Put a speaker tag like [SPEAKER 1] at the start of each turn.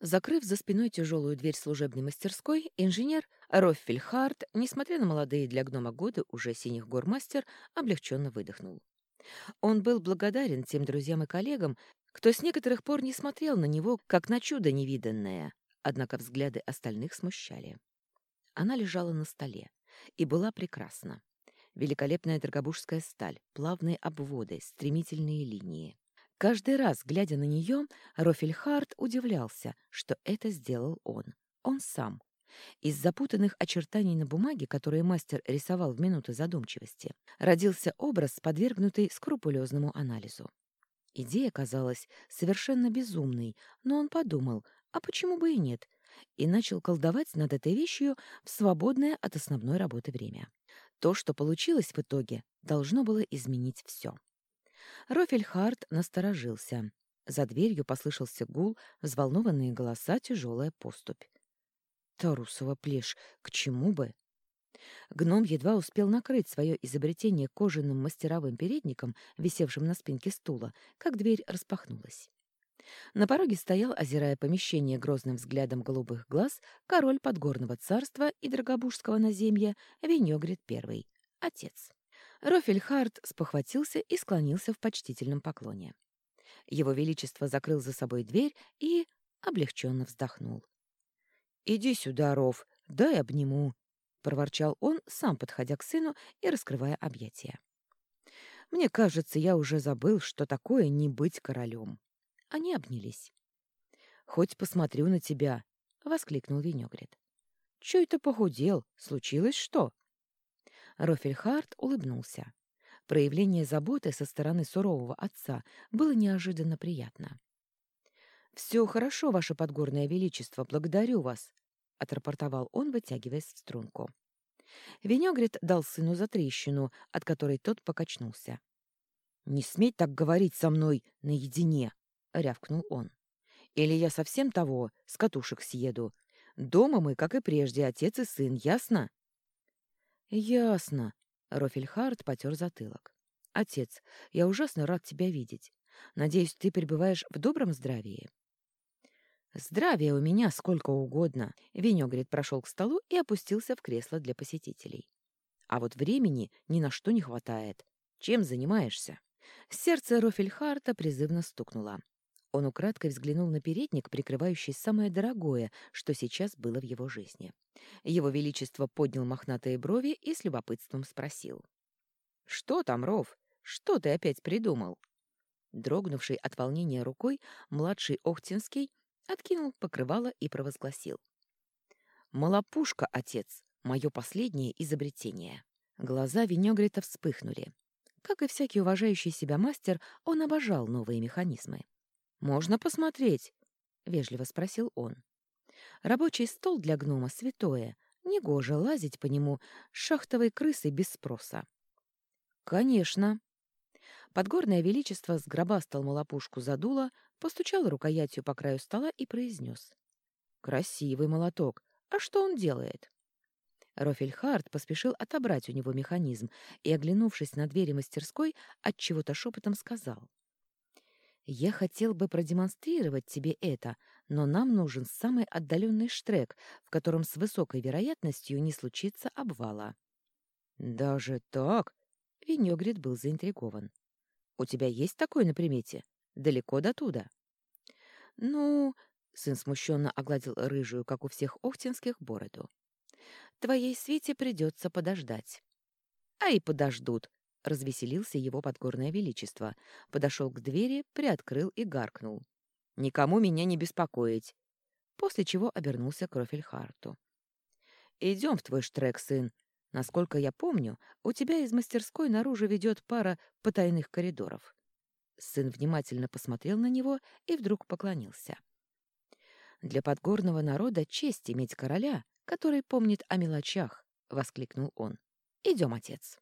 [SPEAKER 1] Закрыв за спиной тяжелую дверь служебной мастерской, инженер Роффельхарт, несмотря на молодые для гнома годы уже синих гор мастер, облегченно выдохнул. Он был благодарен тем друзьям и коллегам, кто с некоторых пор не смотрел на него, как на чудо невиданное, однако взгляды остальных смущали. Она лежала на столе и была прекрасна. Великолепная драгобужская сталь, плавные обводы, стремительные линии. Каждый раз, глядя на нее, Рофельхард удивлялся, что это сделал он. Он сам. Из запутанных очертаний на бумаге, которые мастер рисовал в минуты задумчивости, родился образ, подвергнутый скрупулезному анализу. Идея казалась совершенно безумной, но он подумал, а почему бы и нет, и начал колдовать над этой вещью в свободное от основной работы время. То, что получилось в итоге, должно было изменить все. Рофельхард насторожился. За дверью послышался гул, взволнованные голоса, тяжелая поступь. Тарусова плешь, к чему бы? Гном едва успел накрыть свое изобретение кожаным мастеровым передником, висевшим на спинке стула, как дверь распахнулась. На пороге стоял, озирая помещение грозным взглядом голубых глаз, король подгорного царства и драгобужского наземья Венёгрид I, отец. Рофельхард спохватился и склонился в почтительном поклоне. Его Величество закрыл за собой дверь и облегченно вздохнул. «Иди сюда, Ров, дай обниму», — проворчал он, сам подходя к сыну и раскрывая объятия. «Мне кажется, я уже забыл, что такое не быть королем». Они обнялись. «Хоть посмотрю на тебя», — воскликнул Венегрет. «Чё это похудел? Случилось что?» Рофельхард улыбнулся. Проявление заботы со стороны сурового отца было неожиданно приятно. «Все хорошо, ваше подгорное величество, благодарю вас», — отрапортовал он, вытягиваясь в струнку. Венегрет дал сыну затрещину, от которой тот покачнулся. «Не смей так говорить со мной наедине!» — рявкнул он. «Или я совсем того, с катушек съеду. Дома мы, как и прежде, отец и сын, ясно?» «Ясно», — Рофельхард потер затылок. «Отец, я ужасно рад тебя видеть. Надеюсь, ты пребываешь в добром здравии?» «Здравия у меня сколько угодно», — Венегрит прошел к столу и опустился в кресло для посетителей. «А вот времени ни на что не хватает. Чем занимаешься?» Сердце Рофельхарта призывно стукнуло. Он украдкой взглянул на передник, прикрывающий самое дорогое, что сейчас было в его жизни. Его Величество поднял мохнатые брови и с любопытством спросил. «Что там, Ров? Что ты опять придумал?» Дрогнувший от волнения рукой, младший Охтинский откинул покрывало и провозгласил. «Малопушка, отец, мое последнее изобретение». Глаза Венегрита вспыхнули. Как и всякий уважающий себя мастер, он обожал новые механизмы. «Можно посмотреть?» — вежливо спросил он. Рабочий стол для гнома святое, негоже лазить по нему шахтовой крысой без спроса. «Конечно». Подгорное величество сгробастал малопушку задуло, постучал рукоятью по краю стола и произнес. «Красивый молоток. А что он делает?» Рофельхард поспешил отобрать у него механизм и, оглянувшись на двери мастерской, отчего-то шепотом сказал. Я хотел бы продемонстрировать тебе это, но нам нужен самый отдаленный штрек, в котором с высокой вероятностью не случится обвала. Даже так? Винегрид был заинтригован. У тебя есть такой на примете? Далеко до туда? Ну, сын смущенно огладил рыжую, как у всех охтинских, бороду. Твоей свете придется подождать. А и подождут, — развеселился его подгорное величество, подошел к двери, приоткрыл и гаркнул. «Никому меня не беспокоить!» После чего обернулся к Рофельхарту. «Идем в твой штрек, сын. Насколько я помню, у тебя из мастерской наружу ведет пара потайных коридоров». Сын внимательно посмотрел на него и вдруг поклонился. «Для подгорного народа честь иметь короля, который помнит о мелочах», — воскликнул он. «Идем, отец».